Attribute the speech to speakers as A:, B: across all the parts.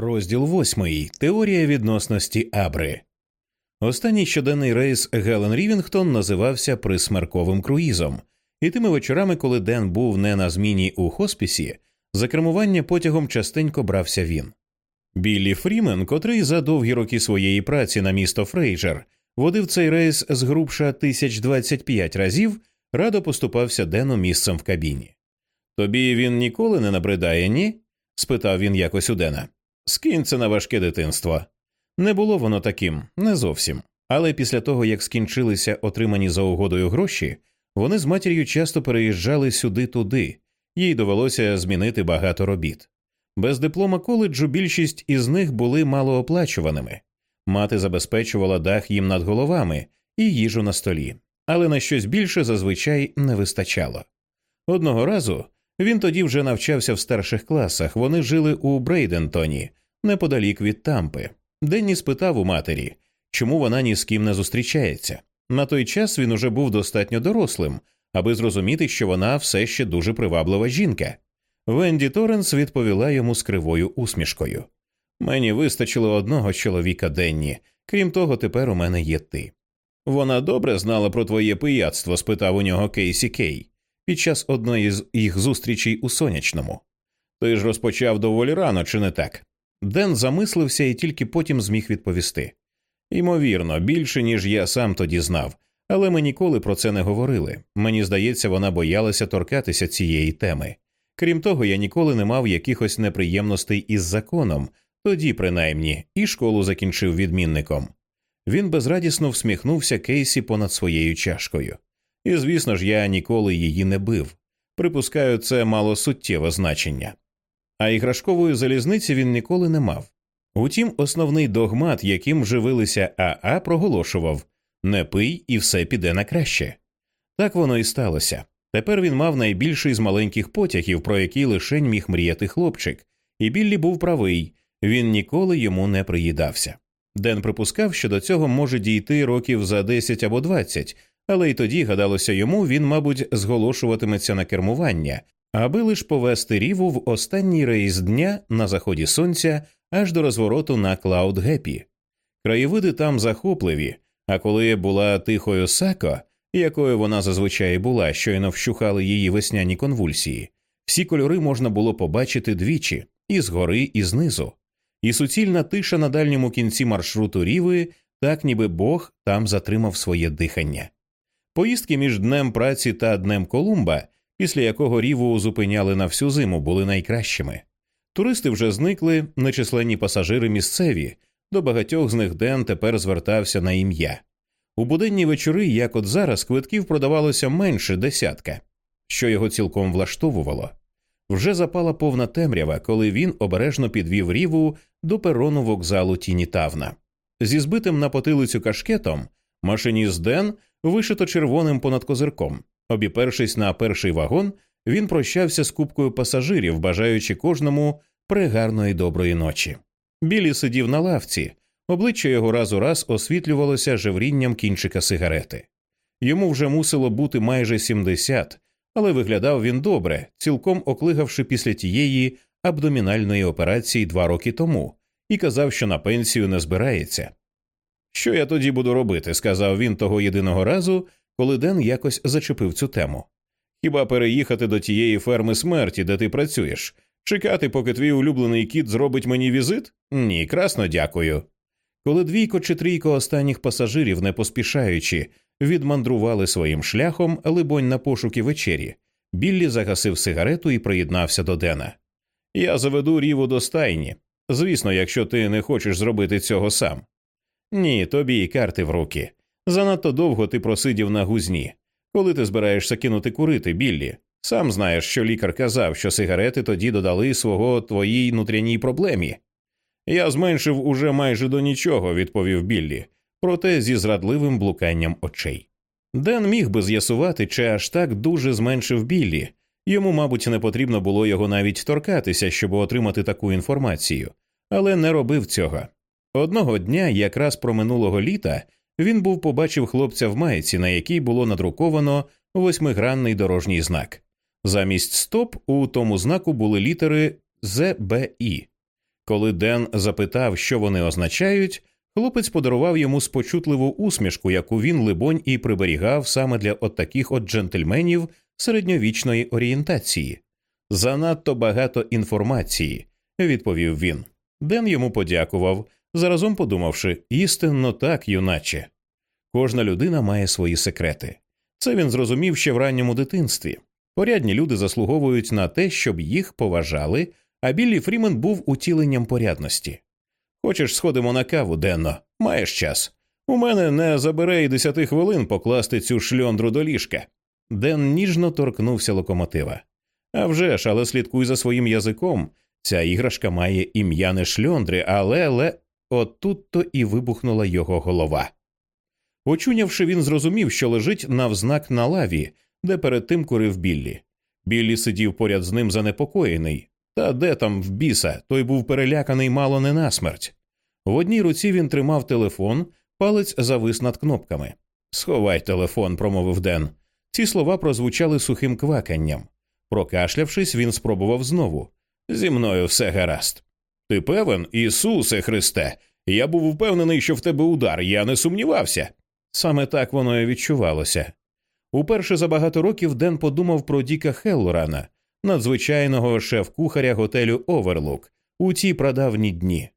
A: Розділ восьмий. Теорія відносності Абри. Останній щоденний рейс Гелен Рівінгтон називався присмерковим круїзом, і тими вечорами, коли Ден був не на зміні у хоспісі, за кермування потягом частенько брався він. Біллі Фрімен, котрий за довгі роки своєї праці на місто Фрейджер водив цей рейс згрубша 1025 разів, радо поступався Дену місцем в кабіні. Тобі він ніколи не набридає, ні? спитав він якось у Дена. Скинь це на важке дитинство. Не було воно таким, не зовсім. Але після того, як скінчилися отримані за угодою гроші, вони з матір'ю часто переїжджали сюди-туди, їй довелося змінити багато робіт. Без диплома коледжу більшість із них були малооплачуваними. Мати забезпечувала дах їм над головами і їжу на столі, але на щось більше зазвичай не вистачало. Одного разу він тоді вже навчався в старших класах, вони жили у Брейдентоні, неподалік від тампи. Денні спитав у матері, чому вона ні з ким не зустрічається. На той час він уже був достатньо дорослим, аби зрозуміти, що вона все ще дуже приваблива жінка. Венді Торренс відповіла йому з кривою усмішкою. Мені вистачило одного чоловіка Денні, крім того, тепер у мене є ти. Вона добре знала про твоє пияцтво? спитав у нього Кейсі Кей під час одної з їх зустрічей у сонячному. Ти ж розпочав доволі рано, чи не так? Ден замислився і тільки потім зміг відповісти. Ймовірно, більше, ніж я сам тоді знав, але ми ніколи про це не говорили. Мені здається, вона боялася торкатися цієї теми. Крім того, я ніколи не мав якихось неприємностей із законом, тоді, принаймні, і школу закінчив відмінником. Він безрадісно всміхнувся Кейсі понад своєю чашкою. І, звісно ж, я ніколи її не бив. Припускаю, це мало суттєве значення. А іграшкової залізниці він ніколи не мав. Утім, основний догмат, яким живилися Аа, проголошував не пий і все піде на краще. Так воно і сталося. Тепер він мав найбільший з маленьких потягів, про який лишень міг мріяти хлопчик, і Біллі був правий він ніколи йому не приїдався. Ден припускав, що до цього може дійти років за 10 або 20, але й тоді, гадалося йому, він, мабуть, зголошуватиметься на кермування, аби лиш повести ріву в останній рейс дня на заході сонця аж до розвороту на Клауд Гепі. Краєвиди там захопливі, а коли була тихою сако, якою вона зазвичай була, щойно вщухали її весняні конвульсії, всі кольори можна було побачити двічі і згори, і знизу. І суцільна тиша на дальньому кінці маршруту ріви, так ніби Бог там затримав своє дихання. Поїздки між днем праці та днем Колумба, після якого ріву зупиняли на всю зиму, були найкращими. Туристи вже зникли, нечисленні пасажири місцеві, до багатьох з них Ден тепер звертався на ім'я. У буденні вечори, як от зараз, квитків продавалося менше десятка, що його цілком влаштовувало. Вже запала повна темрява, коли він обережно підвів ріву до перону вокзалу Тінітавна. Зі збитим на потилицю кашкетом машиніст Ден вишито червоним понад козирком. Обіпершись на перший вагон, він прощався з купкою пасажирів, бажаючи кожному пригарної доброї ночі. Білі сидів на лавці, обличчя його раз у раз освітлювалося жеврінням кінчика сигарети. Йому вже мусило бути майже 70, але виглядав він добре, цілком оклигавши після тієї абдомінальної операції два роки тому, і казав, що на пенсію не збирається. Що я тоді буду робити? сказав він того єдиного разу, коли Ден якось зачепив цю тему. Хіба переїхати до тієї ферми смерті, де ти працюєш, чекати, поки твій улюблений кіт зробить мені візит? Ні, красно дякую. Коли двійко чи трійко останніх пасажирів, не поспішаючи, відмандрували своїм шляхом, либонь на пошуки вечері, Біллі загасив сигарету і приєднався до Дена. Я заведу ріву до стайні. Звісно, якщо ти не хочеш зробити цього сам. Ні, тобі й карти в руки. Занадто довго ти просидів на гузні. Коли ти збираєшся кинути курити, Біллі? Сам знаєш, що лікар казав, що сигарети тоді додали свого твоїй нутряній проблемі. Я зменшив уже майже до нічого, відповів Біллі, проте зі зрадливим блуканням очей. Ден міг би з'ясувати, чи аж так дуже зменшив Біллі. Йому, мабуть, не потрібно було його навіть торкатися, щоб отримати таку інформацію, але не робив цього. Одного дня, якраз про минулого літа, він був побачив хлопця в майці, на якій було надруковано восьмигранний дорожній знак. Замість стоп у тому знаку були літери ЗБІ. Коли Ден запитав, що вони означають, хлопець подарував йому спочутливу усмішку, яку він, либонь, і приберігав саме для от таких от джентльменів середньовічної орієнтації. Занадто багато інформації, відповів він. Ден йому подякував, заразом подумавши істинно так, юначе. Кожна людина має свої секрети. Це він зрозумів ще в ранньому дитинстві. Порядні люди заслуговують на те, щоб їх поважали, а Біллі Фрімен був утіленням порядності. Хочеш, сходимо на каву, Денно? Маєш час. У мене не забере й десяти хвилин покласти цю шльондру до ліжка. Ден ніжно торкнувся локомотива. «А вже ж, але слідкуй за своїм язиком. Ця іграшка має ім'я не шльондри, але ле. Отут то і вибухнула його голова. Очунявши, він зрозумів, що лежить навзнак на лаві, де перед тим курив Біллі. Біллі сидів поряд з ним занепокоєний. Та де там в біса, той був переляканий мало не насмерть. В одній руці він тримав телефон, палець завис над кнопками. Сховай телефон, промовив Ден. Ці слова прозвучали сухим кваканням. Прокашлявшись, він спробував знову. Зі мною все гаразд. Ти певен, Ісусе Христе, я був впевнений, що в тебе удар, я не сумнівався. Саме так воно і відчувалося. Уперше за багато років Ден подумав про Діка Хеллорана, надзвичайного шеф-кухаря готелю Оверлук у ті прадавні дні.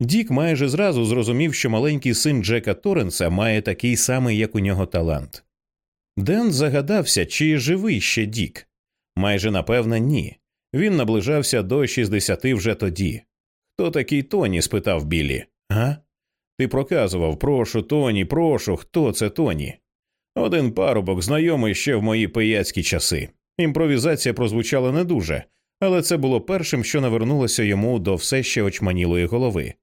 A: Дік майже зразу зрозумів, що маленький син Джека Торренса має такий самий, як у нього талант. Ден загадався, чи живий ще Дік. Майже напевно, ні. Він наближався до 60 вже тоді. Хто такий Тоні? спитав Біллі. «Га? Ти проказував, прошу, Тоні, прошу, хто це Тоні? Один парубок, знайомий ще в мої пияцькі часи. Імпровізація прозвучала не дуже, але це було першим, що навернулося йому до все ще очманілої голови.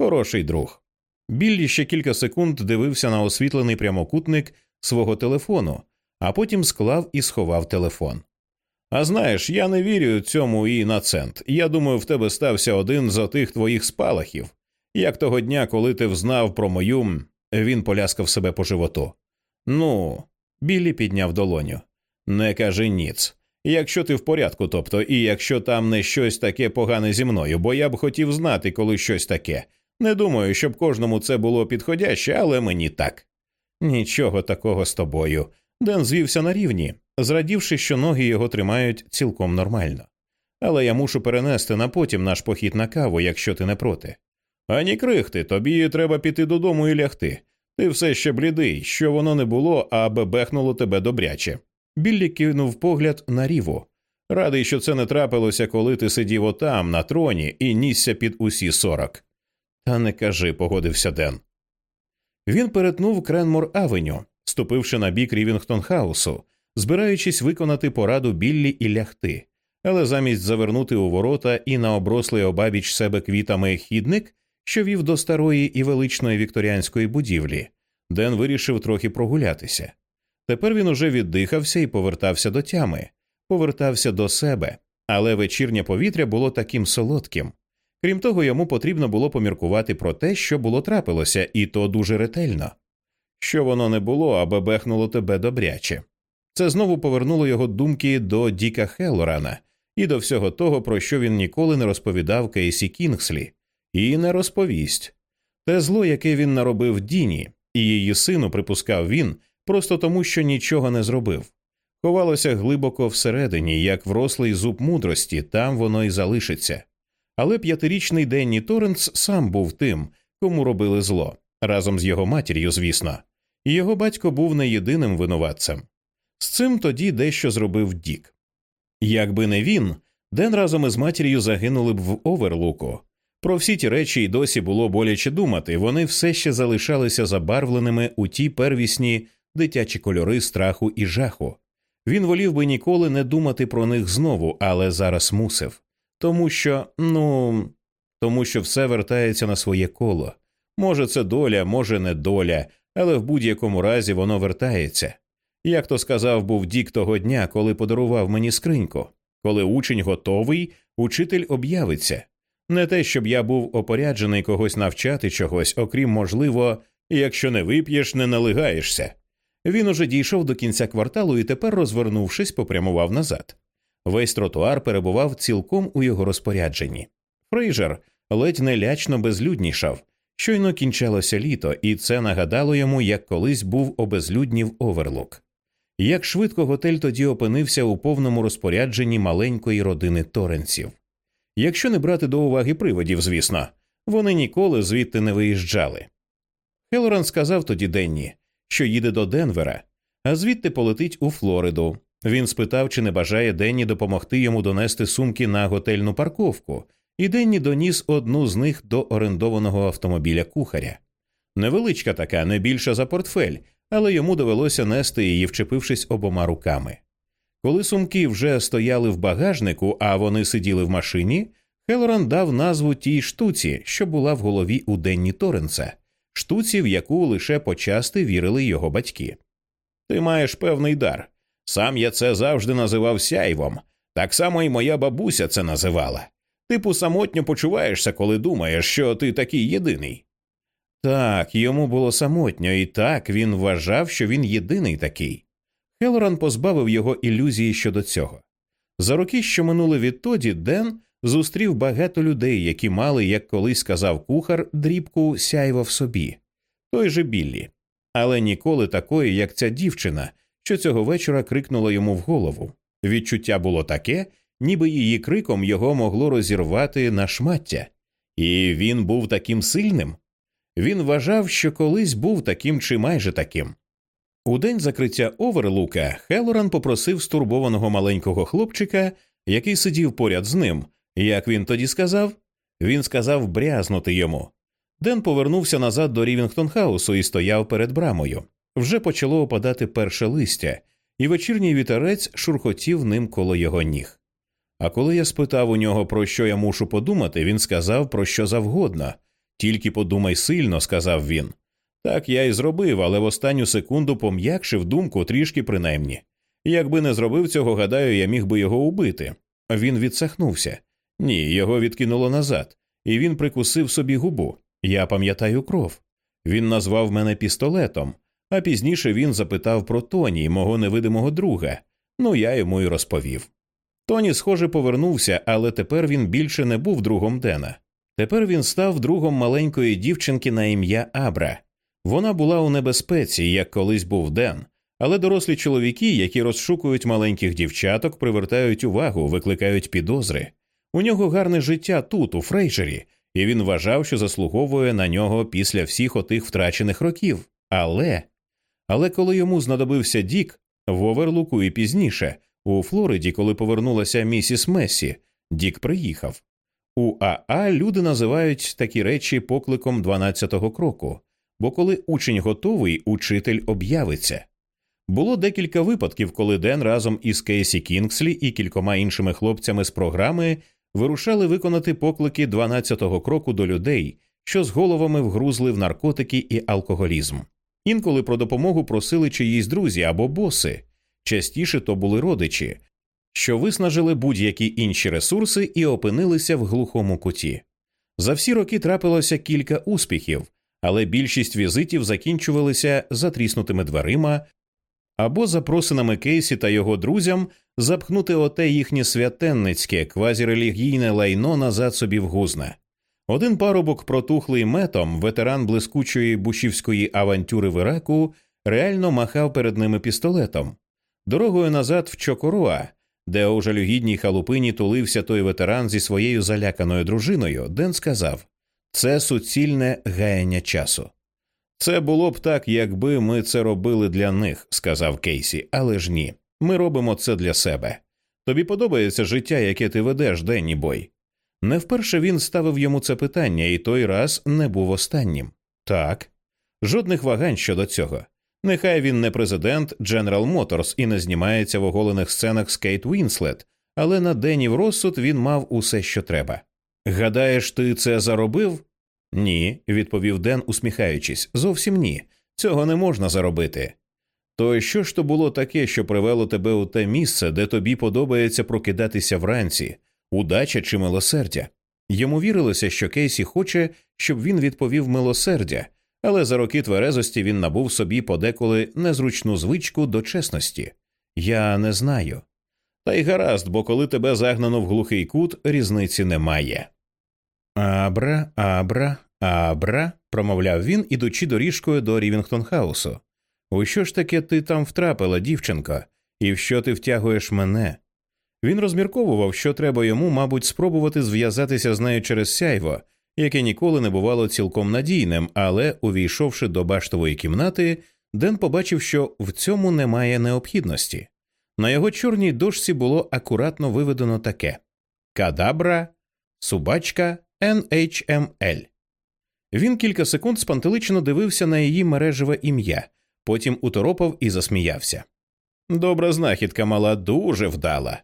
A: Хороший друг. Біллі ще кілька секунд дивився на освітлений прямокутник свого телефону, а потім склав і сховав телефон. А знаєш, я не вірю цьому і на цент. Я думаю, в тебе стався один з отих твоїх спалахів, як того дня, коли ти взнав про мою. Він поляскав себе по животу. Ну, Біллі підняв долоню. Не кажи ніц. Якщо ти в порядку, тобто, і якщо там не щось таке погане зі мною, бо я б хотів знати, коли щось таке. Не думаю, щоб кожному це було підходяще, але мені так. Нічого такого з тобою. Ден звівся на рівні, зрадівши, що ноги його тримають цілком нормально. Але я мушу перенести на потім наш похід на каву, якщо ти не проти. Ані крихти, тобі треба піти додому і лягти. Ти все ще блідий, що воно не було, а бебехнуло тебе добряче. Біллі кинув погляд на ріву. Радий, що це не трапилося, коли ти сидів отам, на троні, і нісся під усі сорок. Та не кажи, погодився Ден. Він перетнув Кренмор Авеню, ступивши на бік Рівінгтон Хаусу, збираючись виконати пораду Біллі і лягти, але замість завернути у ворота і на оброслий обабіч себе квітами хідник, що вів до старої і величної вікторіанської будівлі, Ден вирішив трохи прогулятися. Тепер він уже віддихався і повертався до тями, повертався до себе, але вечірнє повітря було таким солодким. Крім того, йому потрібно було поміркувати про те, що було трапилося, і то дуже ретельно. Що воно не було, аби бехнуло тебе добряче. Це знову повернуло його думки до Діка Хеллорана і до всього того, про що він ніколи не розповідав Кейсі Кінгслі, і не розповість. Те зло, яке він наробив Діні, і її сину, припускав він, просто тому, що нічого не зробив. Ховалося глибоко всередині, як врослий зуб мудрості, там воно й залишиться. Але п'ятирічний Денні Торренс сам був тим, кому робили зло, разом з його матір'ю, звісно, і його батько був не єдиним винуватцем. З цим тоді дещо зробив Дік. Якби не він, Ден разом із матір'ю загинули б в оверлуку. Про всі ті речі й досі було боляче думати, вони все ще залишалися забарвленими у ті первісні дитячі кольори страху і жаху. Він волів би ніколи не думати про них знову, але зараз мусив. Тому що, ну, тому що все вертається на своє коло. Може, це доля, може, не доля, але в будь-якому разі воно вертається. Як то сказав був Дік того дня, коли подарував мені скриньку. Коли учень готовий, учитель об'явиться. Не те, щоб я був опоряджений когось навчати чогось, окрім можливо, якщо не вип'єш, не налигаєшся. Він уже дійшов до кінця кварталу і тепер, розвернувшись, попрямував назад. Весь тротуар перебував цілком у його розпорядженні. Фрейжер ледь нелячно безлюднішав. Щойно кінчалося літо, і це нагадало йому, як колись був обезлюднів оверлук. Як швидко готель тоді опинився у повному розпорядженні маленької родини Торенців. Якщо не брати до уваги приводів, звісно, вони ніколи звідти не виїжджали. Хелоран сказав тоді Денні, що їде до Денвера, а звідти полетить у Флориду. Він спитав, чи не бажає Денні допомогти йому донести сумки на готельну парковку, і Денні доніс одну з них до орендованого автомобіля кухаря. Невеличка така, не більша за портфель, але йому довелося нести її, вчепившись обома руками. Коли сумки вже стояли в багажнику, а вони сиділи в машині, Хелоран дав назву тій штуці, що була в голові у Денні Торренса, штуці, в яку лише почасти вірили його батьки. Ти маєш певний дар. Сам я це завжди називав сяйвом, так само і моя бабуся це називала. Типу самотньо почуваєшся, коли думаєш, що ти такий єдиний. Так, йому було самотньо, і так він вважав, що він єдиний такий. Хелоран позбавив його ілюзії щодо цього. За роки, що минули відтоді, Ден зустрів багато людей, які мали, як колись сказав кухар, дрібку сяйва в собі, той же Біллі, але ніколи такої, як ця дівчина, що цього вечора крикнула йому в голову. Відчуття було таке, ніби її криком його могло розірвати на шмаття, і він був таким сильним. Він вважав, що колись був таким чи майже таким. У день закриття оверлука Хелоран попросив стурбованого маленького хлопчика, який сидів поряд з ним, як він тоді сказав, він сказав брязнути йому. Ден повернувся назад до Рівінгтон Хаусу і стояв перед брамою. Вже почало опадати перше листя, і вечірній вітерець шурхотів ним коло його ніг. А коли я спитав у нього, про що я мушу подумати, він сказав про що завгодно. Тільки подумай сильно, сказав він. Так я й зробив, але в останню секунду пом'якшив думку трішки принаймні. Якби не зробив цього, гадаю, я міг би його убити. Він відсахнувся. Ні, його відкинуло назад, і він прикусив собі губу. Я пам'ятаю кров. Він назвав мене пістолетом, а пізніше він запитав про Тоні, мого невидимого друга. Ну я йому й розповів. Тоні, схоже, повернувся, але тепер він більше не був другом Дена. Тепер він став другом маленької дівчинки на ім'я Абра. Вона була у небезпеці, як колись був Ден, але дорослі чоловіки, які розшукують маленьких дівчаток, привертають увагу, викликають підозри. У нього гарне життя тут, у Фрейжері, і він вважав, що заслуговує на нього після всіх отих втрачених років. Але але коли йому знадобився Дік в Оверлуку і пізніше, у Флориді, коли повернулася місіс Месі, Дік приїхав. У Аа люди називають такі речі покликом 12-го кроку, бо коли учень готовий, учитель об'явиться. Було декілька випадків, коли Ден разом із Кейсі Кінгслі і кількома іншими хлопцями з програми вирушали виконати поклики 12-го кроку до людей, що з головами вгрузли в наркотики і алкоголізм. Інколи про допомогу просили чиїсь друзі або боси, частіше то були родичі, що виснажили будь-які інші ресурси і опинилися в глухому куті. За всі роки трапилося кілька успіхів, але більшість візитів закінчувалися затріснутими дверима або запросинами Кейсі та його друзям запхнути оте їхнє святенницьке квазірелігійне лайно назад собі в гузна. Один парубок, протухлий метом, ветеран блискучої бушівської авантюри в Іраку, реально махав перед ними пістолетом. Дорогою назад в Чокоруа, де у жалюгідній халупині тулився той ветеран зі своєю заляканою дружиною, Ден сказав це суцільне гаяння часу. Це було б так, якби ми це робили для них, сказав Кейсі, але ж ні. Ми робимо це для себе. Тобі подобається життя, яке ти ведеш, Денні Бой? Не вперше він ставив йому це питання, і той раз не був останнім. Так, жодних вагань щодо цього. Нехай він не президент General Motors і не знімається в оголених сценах з Кейт Вінслет, але на Денні в розсуд він мав усе, що треба. Гадаєш, ти це заробив? Ні, відповів Ден, усміхаючись. Зовсім ні. Цього не можна заробити. То що ж то було таке, що привело тебе у те місце, де тобі подобається прокидатися вранці, удача чи милосердя? Йому вірилося, що Кейсі хоче, щоб він відповів милосердя, але за роки тверезості він набув собі подеколи незручну звичку до чесності. Я не знаю. Та й гаразд, бо коли тебе загнано в глухий кут, різниці немає. Абра, абра, абра, промовляв він, ідучи доріжкою до Рівінгтон Хаусу. У що ж таке ти там втрапила, дівчинко, і в що ти втягуєш мене? Він розмірковував, що треба йому, мабуть, спробувати зв'язатися з нею через сяйво, яке ніколи не бувало цілком надійним, але, увійшовши до баштової кімнати, Ден побачив, що в цьому немає необхідності. На його чорній дошці було акуратно виведено таке Кадабра, Субачка NHML. Він кілька секунд спантелично дивився на її мережеве ім'я, потім уторопав і засміявся. Добра знахідка мала дуже вдала.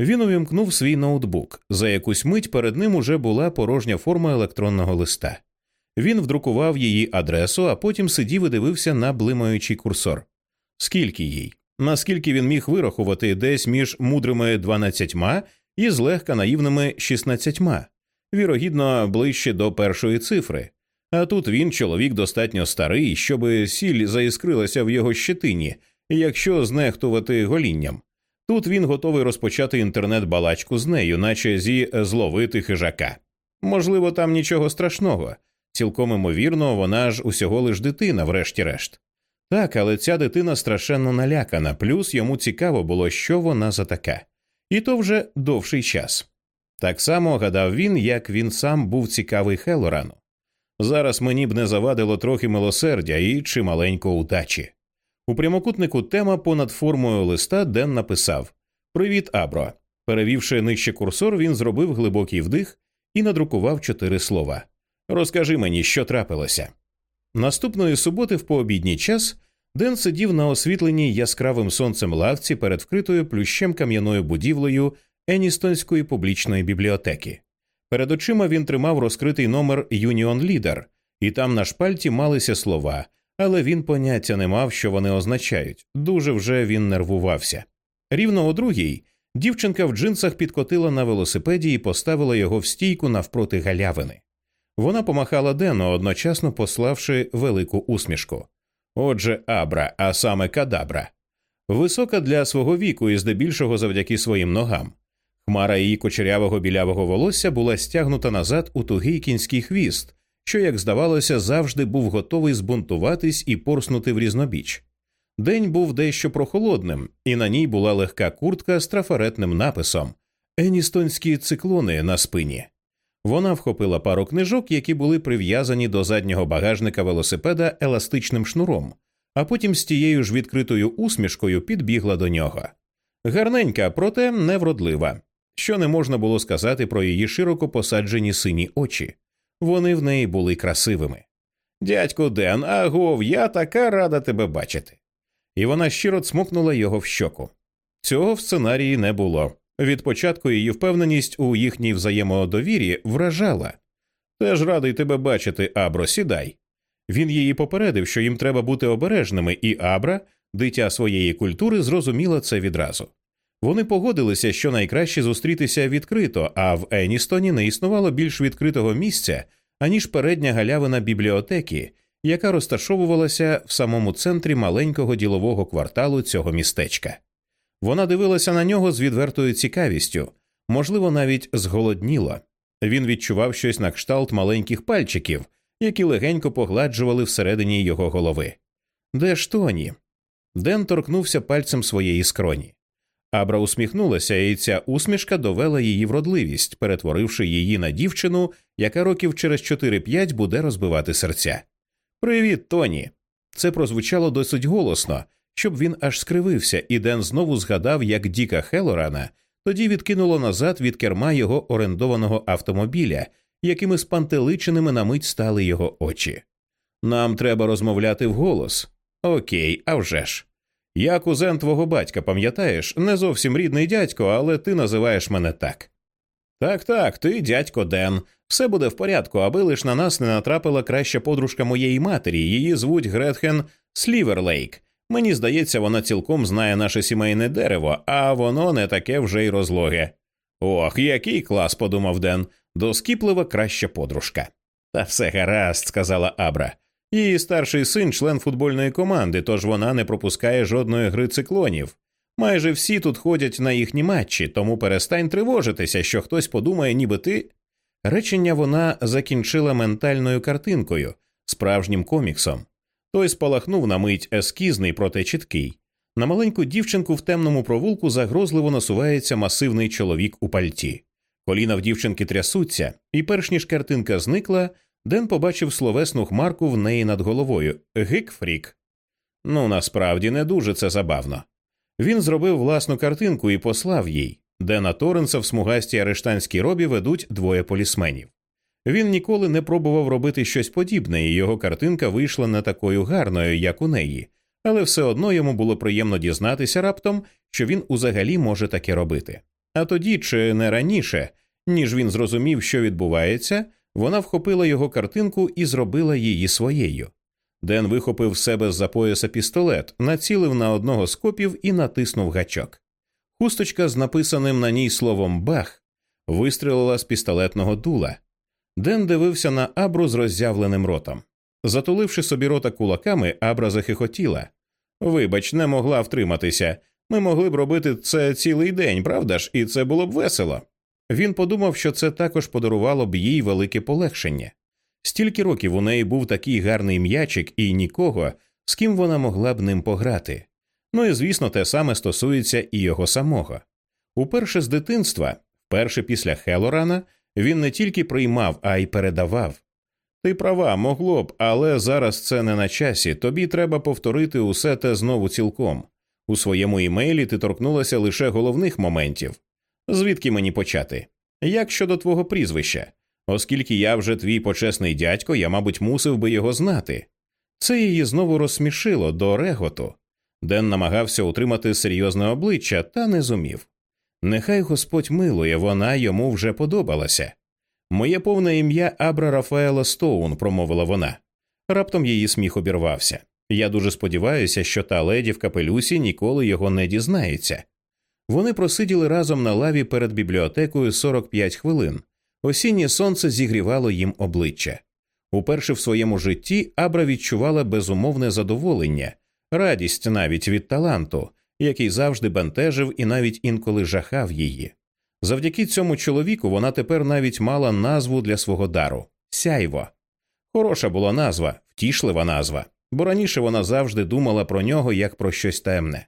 A: Він увімкнув свій ноутбук. За якусь мить перед ним уже була порожня форма електронного листа. Він вдрукував її адресу, а потім сидів і дивився на блимаючий курсор. Скільки їй? Наскільки він міг вирахувати десь між мудрими дванадцятьма і злегка наївними шістнадцятьма, вірогідно, ближче до першої цифри. А тут він чоловік достатньо старий, щоби сіль заіскрилася в його щетині, якщо знехтувати голінням. Тут він готовий розпочати інтернет-балачку з нею, наче зі зловити хижака. Можливо, там нічого страшного. Цілком імовірно, вона ж усього лиш дитина, врешті-решт. Так, але ця дитина страшенно налякана, плюс йому цікаво було, що вона за така. І то вже довший час. Так само гадав він, як він сам був цікавий Хелорану. Зараз мені б не завадило трохи милосердя і чималенько удачі. У прямокутнику тема понад формою листа Ден написав Привіт, Абро. Перевівши нижче курсор, він зробив глибокий вдих і надрукував чотири слова. Розкажи мені, що трапилося. Наступної суботи, в пообідній час, Ден сидів на освітленій яскравим сонцем лавці перед вкритою плющем кам'яною будівлею Еністонської публічної бібліотеки. Перед очима він тримав розкритий номер Юніон Лідер, і там на шпальті малися слова, але він поняття не мав, що вони означають. Дуже вже він нервувався. Рівно о другій дівчинка в джинсах підкотила на велосипеді і поставила його в стійку навпроти галявини. Вона помахала Дену, одночасно пославши велику усмішку. Отже, Абра, а саме Кадабра. Висока для свого віку і здебільшого завдяки своїм ногам. Хмара її кочерявого білявого волосся була стягнута назад у тугий кінський хвіст, що, як здавалося, завжди був готовий збунтуватись і порснути в різнобіч. День був дещо прохолодним, і на ній була легка куртка з трафаретним написом Еністонські циклони на спині. Вона вхопила пару книжок, які були прив'язані до заднього багажника велосипеда еластичним шнуром, а потім з тією ж відкритою усмішкою підбігла до нього. Гарненька, проте невродлива, що не можна було сказати про її широко посаджені сині очі. Вони в неї були красивими. Дядько Ден, агов, я така рада тебе бачити. І вона щиро цмокнула його в щоку. Цього в сценарії не було. Від початку її впевненість у їхній взаємодовір'ї вражала. Теж радий тебе бачити, Абро, сідай. Він її попередив, що їм треба бути обережними, і Абра, дитя своєї культури, зрозуміла це відразу. Вони погодилися, що найкраще зустрітися відкрито, а в Еністоні не існувало більш відкритого місця, аніж передня галявина бібліотеки, яка розташовувалася в самому центрі маленького ділового кварталу цього містечка. Вона дивилася на нього з відвертою цікавістю, можливо, навіть зголодніла. Він відчував щось на кшталт маленьких пальчиків, які легенько погладжували всередині його голови. Де ж Тоні? Ден торкнувся пальцем своєї скроні. Абра усміхнулася, і ця усмішка довела її вродливість, перетворивши її на дівчину, яка років через 4-5 буде розбивати серця. Привіт, Тоні. Це прозвучало досить голосно, щоб він аж скривився, і Ден знову згадав, як Діка Хелорана тоді відкинуло назад від керма його орендованого автомобіля, якими спантеличеними на мить стали його очі. Нам треба розмовляти вголос. Окей, а вже ж. Я кузен твого батька, пам'ятаєш, не зовсім рідний дядько, але ти називаєш мене так. Так, так, ти дядько Ден. Все буде в порядку, аби лиш на нас не натрапила краща подружка моєї матері. Її звуть Гретхен Сліверлейк. Мені здається, вона цілком знає наше сімейне дерево, а воно не таке вже й розлоге. Ох, який клас, подумав Ден, доскіплива краща подружка. Та все гаразд, сказала Абра. Її старший син член футбольної команди, тож вона не пропускає жодної гри циклонів. Майже всі тут ходять на їхні матчі, тому перестань тривожитися, що хтось подумає, ніби ти. Речення вона закінчила ментальною картинкою, справжнім коміксом. Той спалахнув на мить ескізний, проте чіткий. На маленьку дівчинку в темному провулку загрозливо насувається масивний чоловік у пальті. Коліна в дівчинки трясуться, і перш ніж картинка зникла, Ден побачив словесну хмарку в неї над головою Гикфрік. Ну, насправді не дуже це забавно. Він зробив власну картинку і послав їй. Дена Торренса в смугастій арештанській робі ведуть двоє полісменів. Він ніколи не пробував робити щось подібне, і його картинка вийшла не такою гарною, як у неї, але все одно йому було приємно дізнатися раптом, що він узагалі може таке робити. А тоді, чи не раніше, ніж він зрозумів, що відбувається, вона вхопила його картинку і зробила її своєю. Ден вихопив з себе з за пояса пістолет, націлив на одного з копів і натиснув гачок. Хусточка з написаним на ній словом бах вистрілила з пістолетного дула. Ден дивився на Абру з роззявленим ротом. Затуливши собі рота кулаками, Абра захихотіла. Вибач, не могла втриматися. Ми могли б робити це цілий день, правда ж, і це було б весело. Він подумав, що це також подарувало б їй велике полегшення. Стільки років у неї був такий гарний м'ячик і нікого, з ким вона могла б ним пограти. Ну і звісно, те саме стосується і його самого. Уперше з дитинства, вперше після Хелорана, він не тільки приймав, а й передавав. Ти права, могло б, але зараз це не на часі. Тобі треба повторити усе те знову цілком. У своєму імейлі ти торкнулася лише головних моментів. Звідки мені почати? Як щодо твого прізвища? Оскільки я вже твій почесний дядько, я, мабуть, мусив би його знати. Це її знову розсмішило до реготу. Ден намагався утримати серйозне обличчя, та не зумів. Нехай Господь милує, вона йому вже подобалася. Моє повне ім'я Абра Рафаела Стоун, промовила вона. Раптом її сміх обірвався. Я дуже сподіваюся, що та леді в капелюсі ніколи його не дізнається. Вони просиділи разом на лаві перед бібліотекою 45 хвилин. Осіннє сонце зігрівало їм обличчя. Уперше в своєму житті Абра відчувала безумовне задоволення, радість навіть від таланту, який завжди бентежив і навіть інколи жахав її. Завдяки цьому чоловіку вона тепер навіть мала назву для свого дару сяйво. Хороша була назва, втішлива назва, бо раніше вона завжди думала про нього як про щось темне.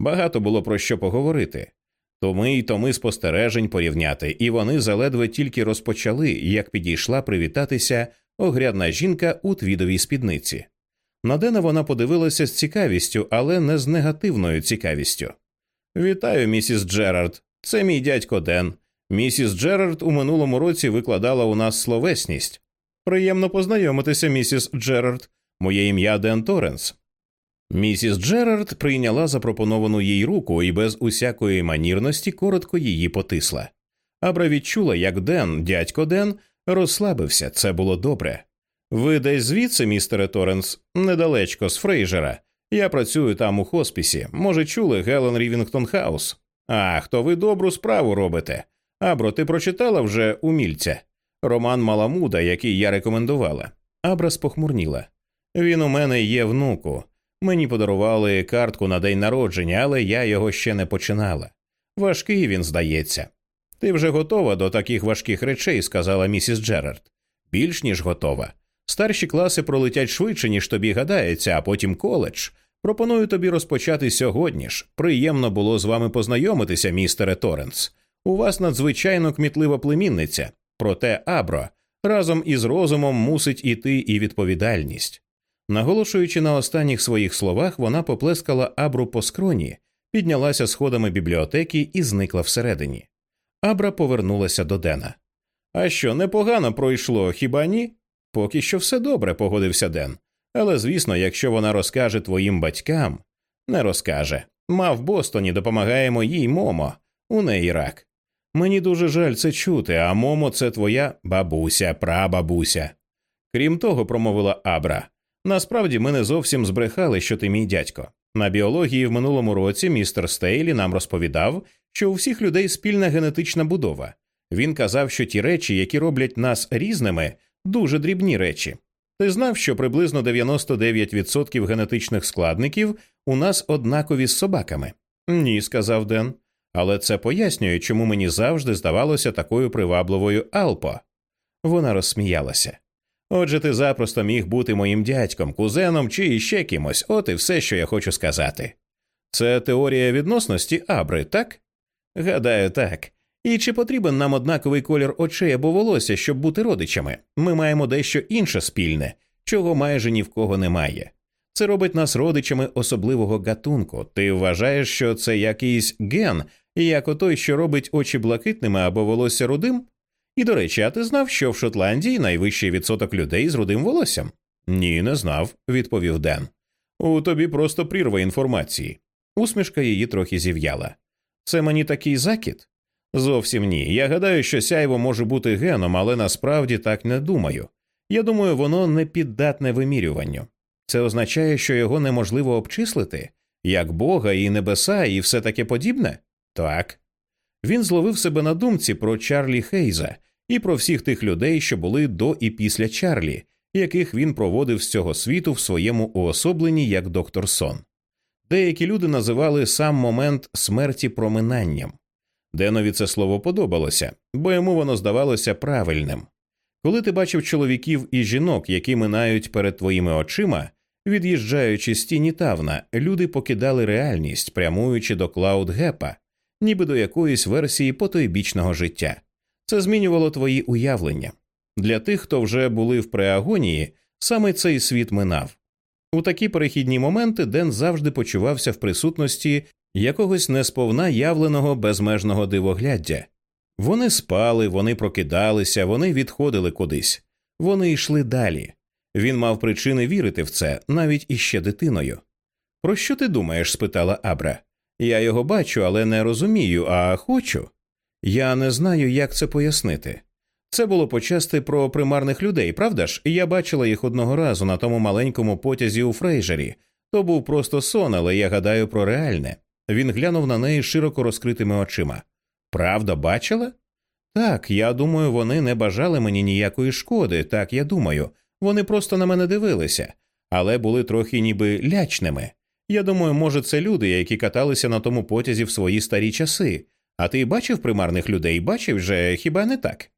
A: Багато було про що поговорити. Томи й томи спостережень порівняти, і вони заледве тільки розпочали, як підійшла привітатися огрядна жінка у твідовій спідниці. На Дена вона подивилася з цікавістю, але не з негативною цікавістю. Вітаю, місіс Джерард. Це мій дядько Ден. Місіс Джерард у минулому році викладала у нас словесність. Приємно познайомитися, місіс Джерард. Моє ім'я Ден Торренс. Місіс Джерард прийняла запропоновану їй руку і без усякої манірності коротко її потисла. Абра відчула, як Ден, дядько Ден, розслабився, це було добре. Ви десь звідси, містере Торренс, недалечко з Фрейжера. Я працюю там у хоспісі. Може, чули Гелен Рівінгтон Хаус? Ах, то ви добру справу робите. Абро, ти прочитала вже умільця? Роман Маламуда, який я рекомендувала. Абра спохмурніла. Він у мене є внуку. Мені подарували картку на день народження, але я його ще не починала. Важкий він здається. Ти вже готова до таких важких речей, сказала місіс Джерард. Більш ніж готова. Старші класи пролетять швидше, ніж тобі гадається, а потім коледж. Пропоную тобі розпочати сьогодні ж. Приємно було з вами познайомитися, містере Торренс. У вас надзвичайно кмітлива племінниця. Проте Абро разом із розумом мусить іти і відповідальність. Наголошуючи на останніх своїх словах, вона поплескала Абру по скроні, піднялася сходами бібліотеки і зникла всередині. Абра повернулася до Дена. А що, непогано пройшло, хіба ні? Поки що все добре, погодився Ден. Але, звісно, якщо вона розкаже твоїм батькам, не розкаже. Ма в Бостоні допомагаємо їй Момо, у неї рак. Мені дуже жаль це чути, а Момо це твоя бабуся, прабабуся. Крім того, промовила Абра. Насправді ми не зовсім збрехали, що ти мій дядько. На біології в минулому році містер Стейлі нам розповідав, що у всіх людей спільна генетична будова. Він казав, що ті речі, які роблять нас різними, дуже дрібні речі. Ти знав, що приблизно 99% генетичних складників у нас однакові з собаками? Ні, сказав Ден. Але це пояснює, чому мені завжди здавалося такою привабливою Алпо. Вона розсміялася. Отже, ти запросто міг бути моїм дядьком, кузеном чи іще кимось, от і все, що я хочу сказати. Це теорія відносності Абри, так? Гадаю, так. І чи потрібен нам однаковий колір очей або волосся, щоб бути родичами? Ми маємо дещо інше спільне, чого майже ні в кого немає. Це робить нас родичами особливого гатунку. Ти вважаєш, що це якийсь ген, як отой, що робить очі блакитними або волосся рудим? І до речі, а ти знав, що в Шотландії найвищий відсоток людей з рудим волоссям? Ні, не знав, відповів Ден. У тобі просто прірва інформації. Усмішка її трохи зів'яла. Це мені такий закид? Зовсім ні. Я гадаю, що сяйво може бути геном, але насправді так не думаю. Я думаю, воно не піддатне вимірюванню. Це означає, що його неможливо обчислити, як Бога і небеса, і все таке подібне? Так. Він зловив себе на думці про Чарлі Хейза і про всіх тих людей, що були до і після Чарлі, яких він проводив з цього світу в своєму уособленні як доктор Сон. Деякі люди називали сам момент смерті проминанням. Денові це слово подобалося, бо йому воно здавалося правильним. Коли ти бачив чоловіків і жінок, які минають перед твоїми очима, від'їжджаючи з Тінітавна, люди покидали реальність, прямуючи до Клауд Гепа, ніби до якоїсь версії потойбічного життя. Це змінювало твої уявлення. Для тих, хто вже були в преагонії, саме цей світ минав. У такі перехідні моменти Ден завжди почувався в присутності якогось несповна явленого безмежного дивогляддя. Вони спали, вони прокидалися, вони відходили кудись, вони йшли далі. Він мав причини вірити в це, навіть іще дитиною. Про що ти думаєш? спитала Абра. Я його бачу, але не розумію, а хочу. Я не знаю, як це пояснити. Це було почасти про примарних людей, правда ж? Я бачила їх одного разу на тому маленькому потязі у Фрейжері. То був просто сон, але я гадаю про реальне. Він глянув на неї широко розкритими очима. Правда, бачила? Так, я думаю, вони не бажали мені ніякої шкоди, так я думаю. Вони просто на мене дивилися, але були трохи ніби лячними. Я думаю, може, це люди, які каталися на тому потязі в свої старі часи. А ти бачив примарних людей? Бачив же, хіба не так?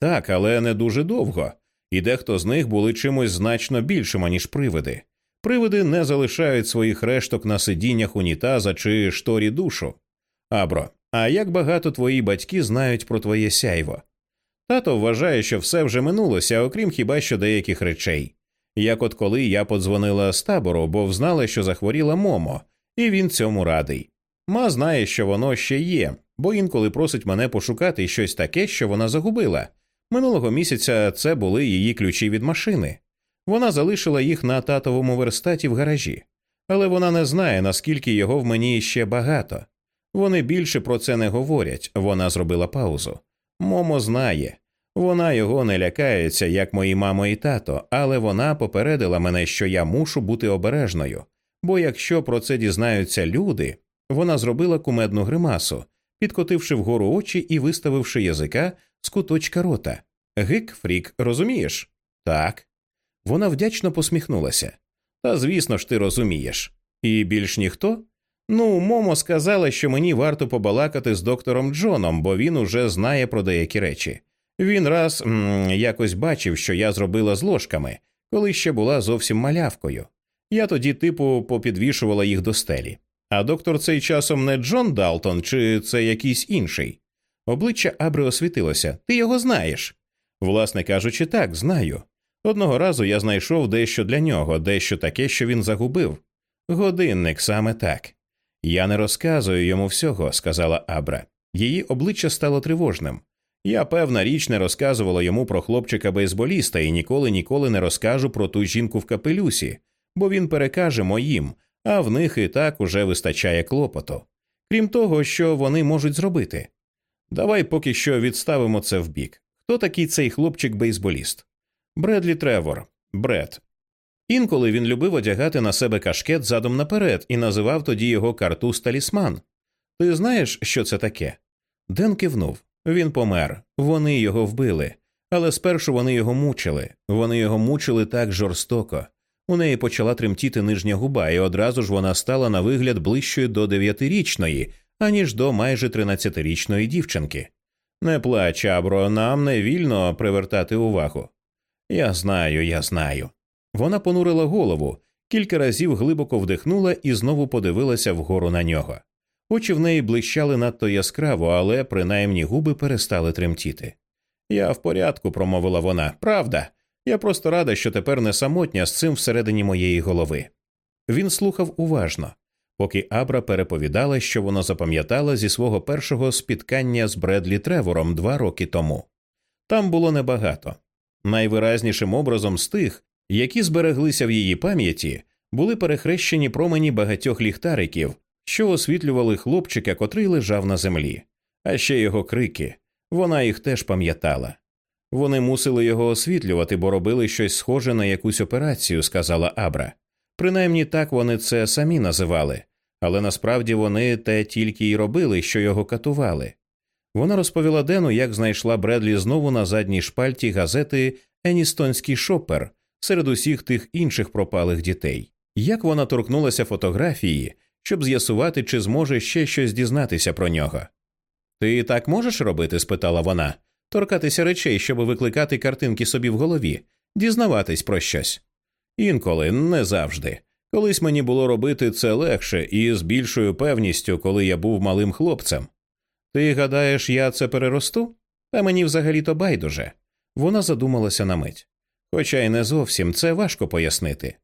A: Так, але не дуже довго, і дехто з них були чимось значно більшим, аніж привиди. Привиди не залишають своїх решток на сидіннях унітаза чи шторі душу. Абро, а як багато твої батьки знають про твоє сяйво? Тато вважає, що все вже минулося, окрім хіба що деяких речей. Як от коли я подзвонила з табору, бо взнала, що захворіла Момо, і він цьому радий. Ма знає, що воно ще є, бо інколи просить мене пошукати щось таке, що вона загубила. Минулого місяця це були її ключі від машини. Вона залишила їх на татовому верстаті в гаражі, але вона не знає, наскільки його в мені ще багато. Вони більше про це не говорять. Вона зробила паузу. Момо знає. Вона його не лякається, як мої мамо і тато, але вона попередила мене, що я мушу бути обережною. Бо якщо про це дізнаються люди, вона зробила кумедну гримасу, підкотивши вгору очі і виставивши язика з куточка рота. Гик, Фрік, розумієш? Так. Вона вдячно посміхнулася. Та звісно ж, ти розумієш. І більш ніхто? Ну, Момо сказала, що мені варто побалакати з доктором Джоном, бо він уже знає про деякі речі. Він раз м якось бачив, що я зробила з ложками, коли ще була зовсім малявкою. Я тоді, типу, попідвішувала їх до стелі. А доктор цей часом не Джон Далтон, чи це якийсь інший? Обличчя Абри освітилося. Ти його знаєш. Власне кажучи, так, знаю. Одного разу я знайшов дещо для нього, дещо таке, що він загубив. Годинник саме так. Я не розказую йому всього, сказала Абра. Її обличчя стало тривожним. Я, певна річ, не розказувала йому про хлопчика бейсболіста і ніколи ніколи не розкажу про ту жінку в капелюсі, бо він перекаже моїм, а в них і так уже вистачає клопоту. Крім того, що вони можуть зробити. Давай поки що відставимо це вбік. Хто такий цей хлопчик бейсболіст? Бредлі Тревор, Бред. Інколи він любив одягати на себе кашкет задом наперед і називав тоді його картуз талісман. Ти знаєш, що це таке? Ден кивнув. Він помер, вони його вбили, але спершу вони його мучили. Вони його мучили так жорстоко. У неї почала тремтіти нижня губа, і одразу ж вона стала на вигляд ближчою до дев'ятирічної, аніж до майже тринадцятирічної дівчинки. Не плач, Абро, нам не вільно привертати увагу. Я знаю, я знаю. Вона понурила голову, кілька разів глибоко вдихнула і знову подивилася вгору на нього. Очі в неї блищали надто яскраво, але принаймні губи перестали тремтіти. Я в порядку, промовила вона. Правда. Я просто рада, що тепер не самотня з цим всередині моєї голови. Він слухав уважно, поки Абра переповідала, що вона запам'ятала зі свого першого спіткання з Бредлі Тревором два роки тому. Там було небагато. Найвиразнішим образом з тих, які збереглися в її пам'яті, були перехрещені промені багатьох ліхтариків, що освітлювали хлопчика, котрий лежав на землі, а ще його крики. Вона їх теж пам'ятала. Вони мусили його освітлювати, бо робили щось схоже на якусь операцію, сказала Абра. Принаймні так вони це самі називали, але насправді вони те тільки й робили, що його катували. Вона розповіла Дену, як знайшла Бредлі знову на задній шпальті газети Еністонський шопер серед усіх тих інших пропалих дітей, як вона торкнулася фотографії, щоб з'ясувати, чи зможе ще щось дізнатися про нього. Ти так можеш робити? спитала вона, торкатися речей, щоб викликати картинки собі в голові, дізнаватись про щось. Інколи не завжди. Колись мені було робити це легше і з більшою певністю, коли я був малим хлопцем. Ти гадаєш, я це переросту? Та мені взагалі то байдуже. Вона задумалася на мить. Хоча й не зовсім це важко пояснити.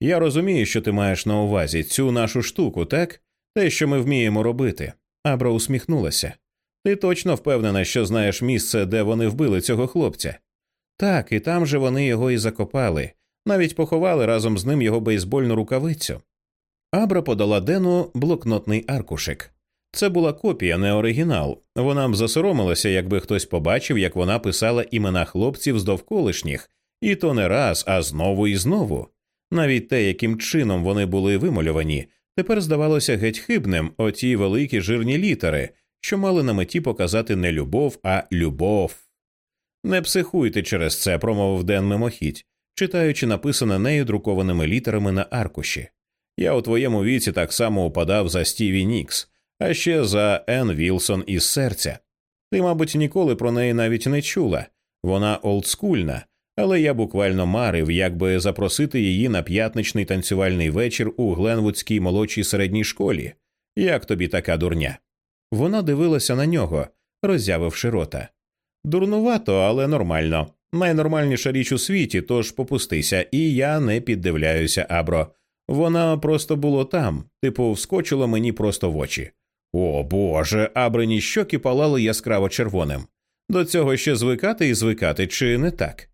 A: Я розумію, що ти маєш на увазі цю нашу штуку, так? Те, що ми вміємо робити. Абра усміхнулася. Ти точно впевнена, що знаєш місце, де вони вбили цього хлопця? Так, і там же вони його і закопали, навіть поховали разом з ним його бейсбольну рукавицю. Абра подала Дену блокнотний аркушик. Це була копія, не оригінал. Вона б засоромилася, якби хтось побачив, як вона писала імена хлопців з довколишніх, і то не раз, а знову і знову. Навіть те, яким чином вони були вималювані, тепер здавалося геть хибним оті великі жирні літери, що мали на меті показати не любов, а любов. Не психуйте через це, промовив Ден мимохідь, читаючи написане нею друкованими літерами на аркуші. Я у твоєму віці так само упадав за Стіві Нікс, а ще за Ен Вілсон із серця. Ти, мабуть, ніколи про неї навіть не чула. Вона олдскульна, але я буквально марив, як би запросити її на п'ятничний танцювальний вечір у Гленвудській молодшій середній школі. Як тобі така дурня? Вона дивилася на нього, роззявивши рота. Дурнувато, але нормально. Найнормальніша річ у світі, тож попустися, і я не піддивляюся, Абро. Вона просто було там, типу, вскочила мені просто в очі. О Боже, абрині щоки палали яскраво червоним. До цього ще звикати і звикати, чи не так?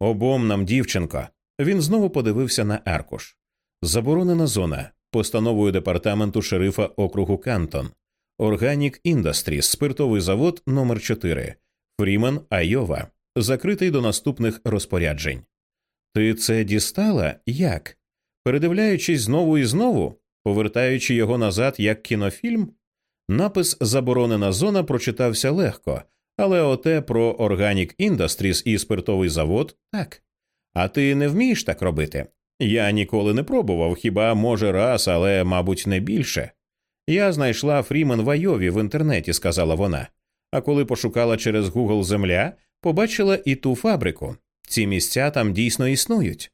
A: Обом нам, дівчинко. Він знову подивився на аркуш. Заборонена зона постановою департаменту шерифа округу Кантон, Органік Індастріс, спиртовий завод номер 4 Фрімен, Айова, закритий до наступних розпоряджень. Ти це дістала? Як? Передивляючись знову і знову, повертаючи його назад як кінофільм, напис Заборонена зона прочитався легко, але оте про Organic Industries і спиртовий завод так. А ти не вмієш так робити? Я ніколи не пробував, хіба може раз, але, мабуть, не більше. Я знайшла Фрімен в Айові в інтернеті, сказала вона. А коли пошукала через Google Земля, побачила і ту фабрику. Ці місця там дійсно існують.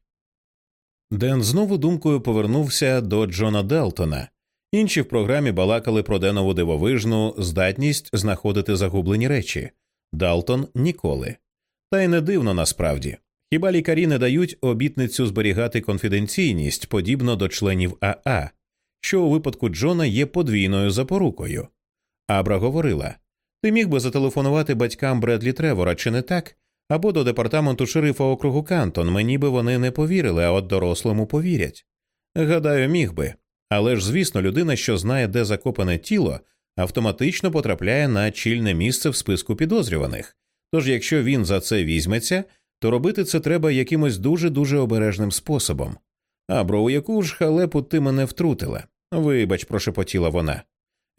A: Ден знову думкою повернувся до Джона Делтона. Інші в програмі балакали про Денову дивовижну здатність знаходити загублені речі. Далтон ніколи. Та й не дивно насправді. Хіба лікарі не дають обітницю зберігати конфіденційність подібно до членів Аа, що у випадку Джона є подвійною запорукою? Абра говорила ти міг би зателефонувати батькам Бредлі Тревора, чи не так? Або до департаменту шерифа округу Кантон, мені би вони не повірили, а от дорослому повірять. Гадаю, міг би. Але ж, звісно, людина, що знає, де закопане тіло, автоматично потрапляє на чільне місце в списку підозрюваних. Тож, якщо він за це візьметься, то робити це треба якимось дуже дуже обережним способом. Абро, у яку ж халепу ти мене втрутила? Вибач, прошепотіла вона.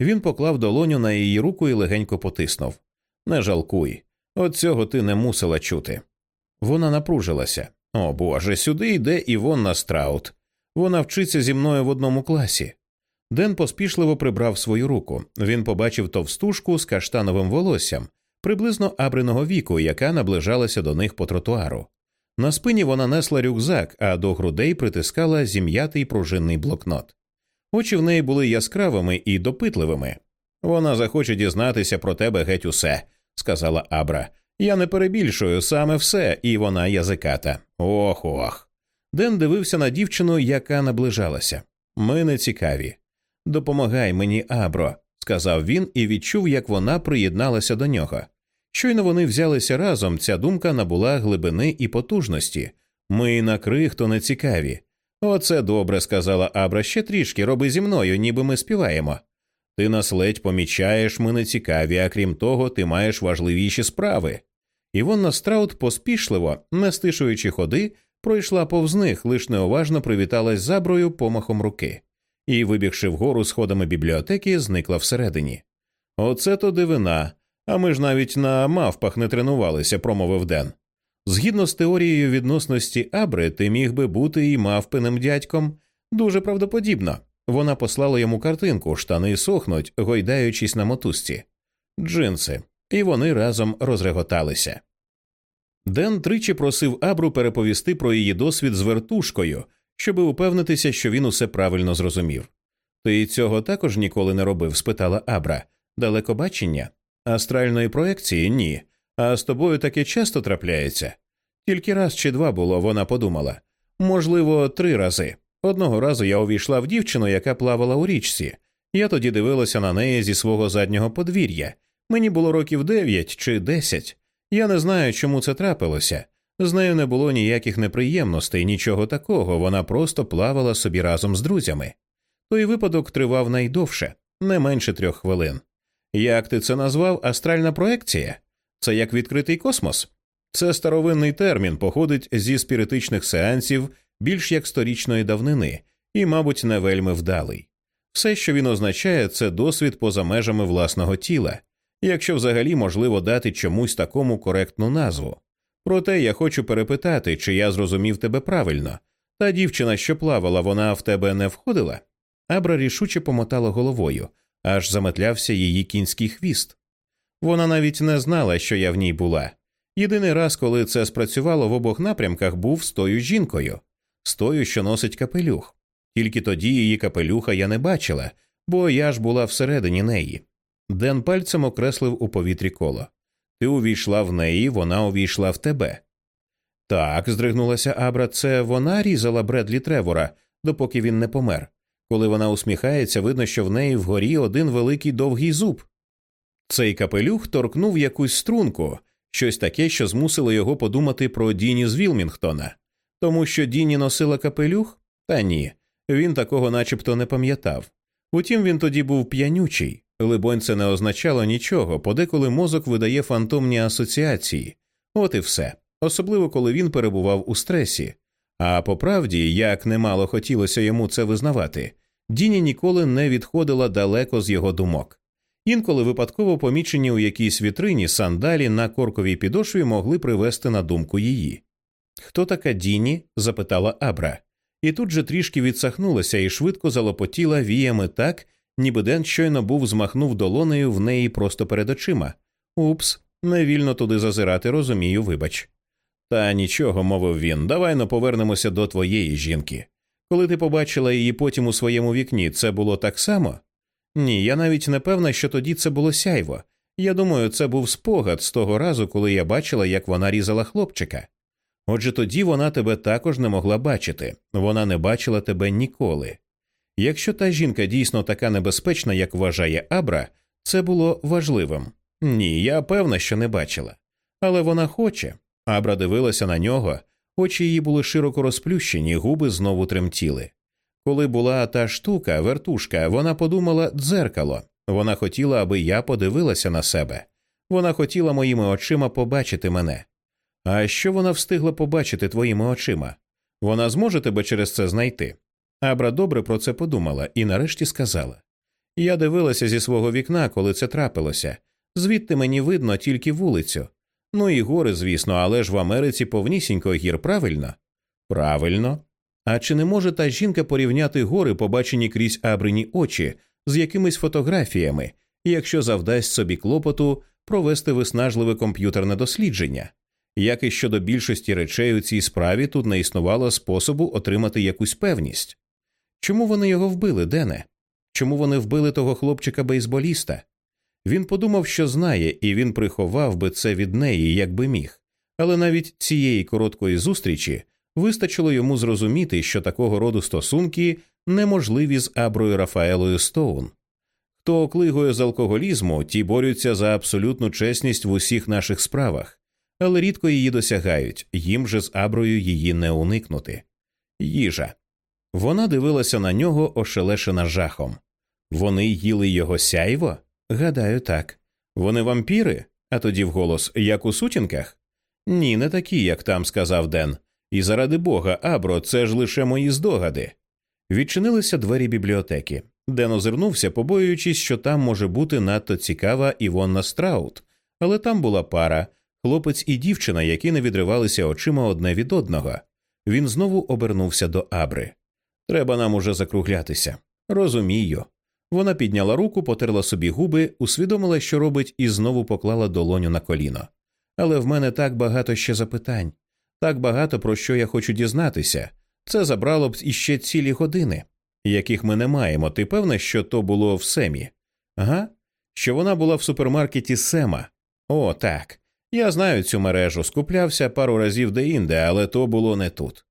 A: Він поклав долоню на її руку і легенько потиснув. Не жалкуй. От цього ти не мусила чути. Вона напружилася. О Боже, сюди йде Івонна Страут. Вона вчиться зі мною в одному класі. Ден поспішливо прибрав свою руку. Він побачив товстушку з каштановим волоссям, приблизно абриного віку, яка наближалася до них по тротуару. На спині вона несла рюкзак, а до грудей притискала зім'ятий пружинний блокнот. Очі в неї були яскравими і допитливими. Вона захоче дізнатися про тебе геть усе, сказала Абра. Я не перебільшую саме все, і вона язиката. Ох ох. Ден дивився на дівчину, яка наближалася. Ми не цікаві. Допомагай мені, Абро, сказав він і відчув, як вона приєдналася до нього. Щойно вони взялися разом, ця думка набула глибини і потужності. Ми на крихту не цікаві. Оце добре, сказала Абра, ще трішки роби зі мною, ніби ми співаємо. Ти нас ледь помічаєш, ми не цікаві, а крім того, ти маєш важливіші справи. Івонна Страут поспішливо, не стишуючи ходи, пройшла повз них, лиш неуважно привіталась заброю помахом руки, і, вибігши вгору сходами бібліотеки, зникла всередині. Оце то дивина, а ми ж навіть на мавпах не тренувалися, промовив Ден. Згідно з теорією відносності Абри, ти міг би бути і мавпиним дядьком. Дуже правдоподібно. Вона послала йому картинку, штани сохнуть, гойдаючись на мотузці, джинси, і вони разом розреготалися. Ден тричі просив Абру переповісти про її досвід з вертушкою, щоби упевнитися, що він усе правильно зрозумів. Ти цього також ніколи не робив? спитала Абра. Далекобачення? Астральної проекції ні. А з тобою таке часто трапляється. Тільки раз чи два було, вона подумала. Можливо, три рази. Одного разу я увійшла в дівчину, яка плавала у річці. Я тоді дивилася на неї зі свого заднього подвір'я. Мені було років дев'ять чи десять. Я не знаю, чому це трапилося. З нею не було ніяких неприємностей, нічого такого, вона просто плавала собі разом з друзями. Той випадок тривав найдовше, не менше трьох хвилин. Як ти це назвав астральна проекція? Це як відкритий космос? Це старовинний термін, походить зі спіритичних сеансів більш як сторічної давнини, і, мабуть, не вельми вдалий. Все, що він означає, це досвід поза межами власного тіла, якщо взагалі можливо дати чомусь такому коректну назву. Проте я хочу перепитати, чи я зрозумів тебе правильно. Та дівчина, що плавала, вона в тебе не входила? Абра рішуче помотала головою, аж заметлявся її кінський хвіст. Вона навіть не знала, що я в ній була. Єдиний раз, коли це спрацювало в обох напрямках, був з тою жінкою, з тою, що носить капелюх. Тільки тоді її капелюха я не бачила, бо я ж була всередині неї. Ден пальцем окреслив у повітрі коло. Ти увійшла в неї, вона увійшла в тебе. Так, здригнулася Абра, це вона різала Бредлі Тревора, допоки він не помер. Коли вона усміхається, видно, що в неї вгорі один великий довгий зуб. Цей капелюх торкнув якусь струнку, щось таке, що змусило його подумати про Діні з Вілмінгтона. Тому що Діні носила капелюх? Та ні, він такого начебто не пам'ятав. Утім, він тоді був п'янючий, либонь, це не означало нічого, подеколи мозок видає фантомні асоціації. От і все, особливо коли він перебував у стресі. А по правді, як немало хотілося йому це визнавати, Діні ніколи не відходила далеко з його думок. Інколи випадково помічені у якійсь вітрині сандалі на корковій підошві могли привести на думку її. Хто така Діні? запитала Абра, і тут же трішки відсахнулася і швидко залопотіла віями так, ніби Ден щойно був змахнув долонею в неї просто перед очима. Упс, невільно туди зазирати, розумію, вибач. Та нічого, мовив він, давай но повернемося до твоєї жінки. Коли ти побачила її потім у своєму вікні, це було так само? Ні, я навіть не певна, що тоді це було сяйво. Я думаю, це був спогад з того разу, коли я бачила, як вона різала хлопчика. Отже, тоді вона тебе також не могла бачити, вона не бачила тебе ніколи. Якщо та жінка дійсно така небезпечна, як вважає Абра, це було важливим. Ні, я певна, що не бачила. Але вона хоче. Абра дивилася на нього, очі її були широко розплющені, губи знову тремтіли. Коли була та штука, вертушка, вона подумала дзеркало. Вона хотіла, аби я подивилася на себе. Вона хотіла моїми очима побачити мене. А що вона встигла побачити твоїми очима? Вона зможе тебе через це знайти. Абра добре про це подумала і нарешті сказала Я дивилася зі свого вікна, коли це трапилося. Звідти мені видно тільки вулицю. Ну і гори, звісно, але ж в Америці повнісінько гір, правильно? Правильно. А чи не може та жінка порівняти гори, побачені крізь абрині очі, з якимись фотографіями, якщо завдасть собі клопоту провести виснажливе комп'ютерне дослідження. Як і щодо більшості речей у цій справі тут не існувало способу отримати якусь певність. Чому вони його вбили, Дене? Чому вони вбили того хлопчика бейсболіста? Він подумав, що знає, і він приховав би це від неї, якби міг. Але навіть цієї короткої зустрічі вистачило йому зрозуміти, що такого роду стосунки неможливі з Аброю Рафаелою Стоун. Хто оклигує з алкоголізму, ті борються за абсолютну чесність в усіх наших справах, але рідко її досягають, їм же з Аброю її не уникнути. Їжа. Вона дивилася на нього, ошелешена жахом. Вони їли його сяйво? Гадаю, так. Вони вампіри? А тоді вголос, як у сутінках? Ні, не такі, як там сказав Ден. І заради бога, Абро, це ж лише мої здогади. Відчинилися двері бібліотеки. Ден озирнувся, побоюючись, що там може бути надто цікава Івонна Страут, але там була пара, хлопець і дівчина, які не відривалися очима одне від одного. Він знову обернувся до Абри. Треба нам уже закруглятися. Розумію. Вона підняла руку, потерла собі губи, усвідомила, що робить, і знову поклала долоню на коліно. Але в мене так багато ще запитань, так багато про що я хочу дізнатися. Це забрало б іще цілі години, яких ми не маємо. Ти певна, що то було в Семі? Ага? Що вона була в супермаркеті Сема. О, так. Я знаю цю мережу, скуплявся пару разів де-інде, але то було не тут.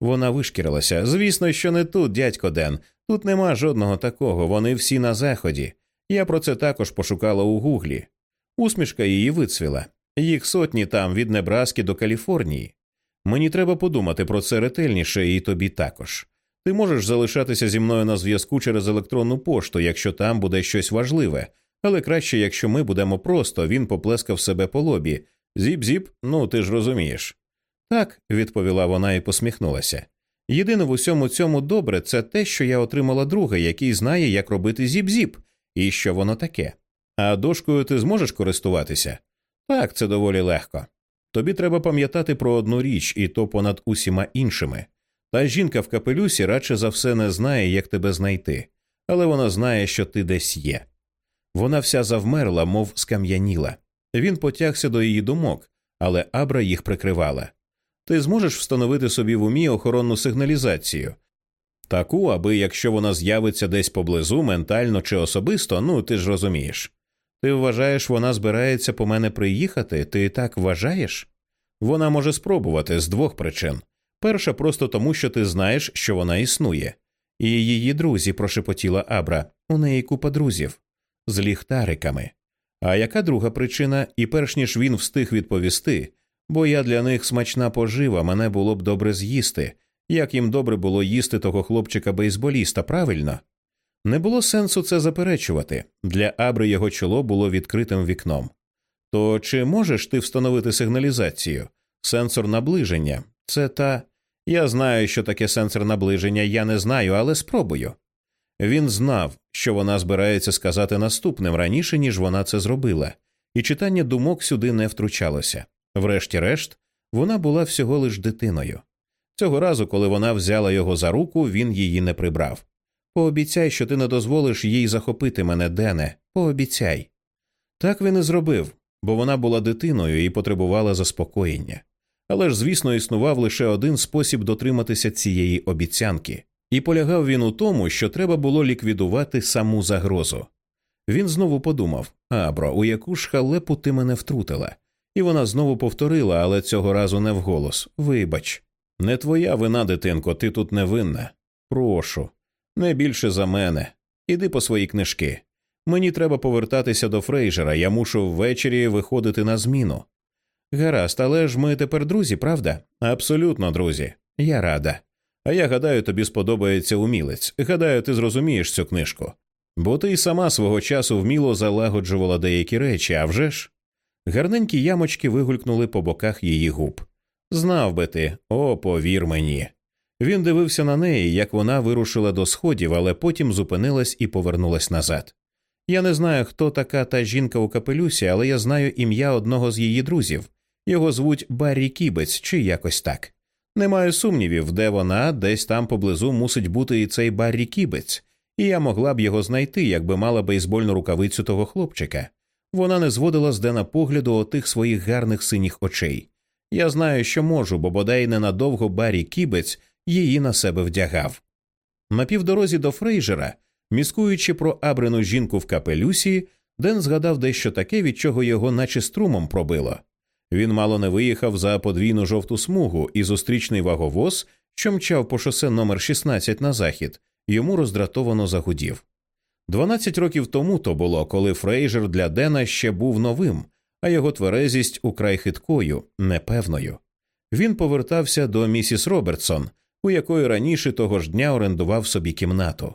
A: Вона вишкірилася. Звісно, що не тут, дядько Ден. Тут нема жодного такого, вони всі на заході. Я про це також пошукала у гуглі. Усмішка її вицвіла. Їх сотні там від Небраски до Каліфорнії. Мені треба подумати про це ретельніше, і тобі також. Ти можеш залишатися зі мною на зв'язку через електронну пошту, якщо там буде щось важливе, але краще, якщо ми будемо просто, він поплескав себе по лобі. Зіп-зіп, ну ти ж розумієш. Так, відповіла вона і посміхнулася. Єдине в усьому цьому добре це те, що я отримала друга, який знає, як робити зіп-зіп, і що воно таке. А дошкою ти зможеш користуватися? Так, це доволі легко. Тобі треба пам'ятати про одну річ, і то понад усіма іншими. Та жінка в капелюсі радше за все не знає, як тебе знайти, але вона знає, що ти десь є. Вона вся завмерла, мов скам'яніла. Він потягся до її думок, але Абра їх прикривала. Ти зможеш встановити собі в умі охоронну сигналізацію. Таку, аби якщо вона з'явиться десь поблизу, ментально чи особисто, ну ти ж розумієш. Ти вважаєш, вона збирається по мене приїхати? Ти так вважаєш? Вона може спробувати з двох причин. Перша просто тому, що ти знаєш, що вона існує, і її друзі, прошепотіла Абра, у неї купа друзів з ліхтариками. А яка друга причина, і перш ніж він встиг відповісти, бо я для них смачна пожива, мене було б добре з'їсти, як їм добре було їсти того хлопчика бейсболіста, правильно? Не було сенсу це заперечувати для Абри його чоло було відкритим вікном. То чи можеш ти встановити сигналізацію? Сенсор наближення це та. Я знаю, що таке сенсор наближення, я не знаю, але спробую. Він знав, що вона збирається сказати наступним раніше, ніж вона це зробила, і читання думок сюди не втручалося. Врешті-решт, вона була всього лиш дитиною. Цього разу, коли вона взяла його за руку, він її не прибрав. Пообіцяй, що ти не дозволиш їй захопити мене, Дене, пообіцяй. Так він і зробив, бо вона була дитиною і потребувала заспокоєння. Але ж, звісно, існував лише один спосіб дотриматися цієї обіцянки, і полягав він у тому, що треба було ліквідувати саму загрозу. Він знову подумав Абро, у яку ж халепу ти мене втрутила, і вона знову повторила, але цього разу не вголос Вибач, не твоя вина, дитинко, ти тут не винна. Прошу, не більше за мене. Іди по свої книжки. Мені треба повертатися до Фрейжера, я мушу ввечері виходити на зміну. Гаразд, але ж ми тепер друзі, правда? Абсолютно, друзі. Я рада. А я гадаю, тобі сподобається умілець. Гадаю, ти зрозумієш цю книжку. Бо ти й сама свого часу вміло залагоджувала деякі речі, а вже ж? Гарненькі ямочки вигулькнули по боках її губ. Знав би ти, о, повір мені. Він дивився на неї, як вона вирушила до сходів, але потім зупинилась і повернулась назад. Я не знаю, хто така та жінка у капелюсі, але я знаю ім'я одного з її друзів. Його звуть Баррі Кібець чи якось так. Не маю сумнівів, де вона, десь там поблизу мусить бути і цей Баррі Кібець, і я могла б його знайти, якби мала бейсбольну рукавицю того хлопчика. Вона не зводила з Дена погляду отих своїх гарних синіх очей. Я знаю, що можу, бо бодай ненадовго Баррі Кібець її на себе вдягав. На півдорозі до Фрейжера, міскуючи про абрину жінку в капелюсі, Ден згадав дещо таке, від чого його наче струмом пробило. Він мало не виїхав за подвійну жовту смугу, і зустрічний ваговоз, що мчав по шосе номер 16 на захід, йому роздратовано загудів. Дванадцять років тому то було, коли Фрейжер для Дена ще був новим, а його тверезість украй хиткою, непевною. Він повертався до місіс Робертсон, у якої раніше того ж дня орендував собі кімнату.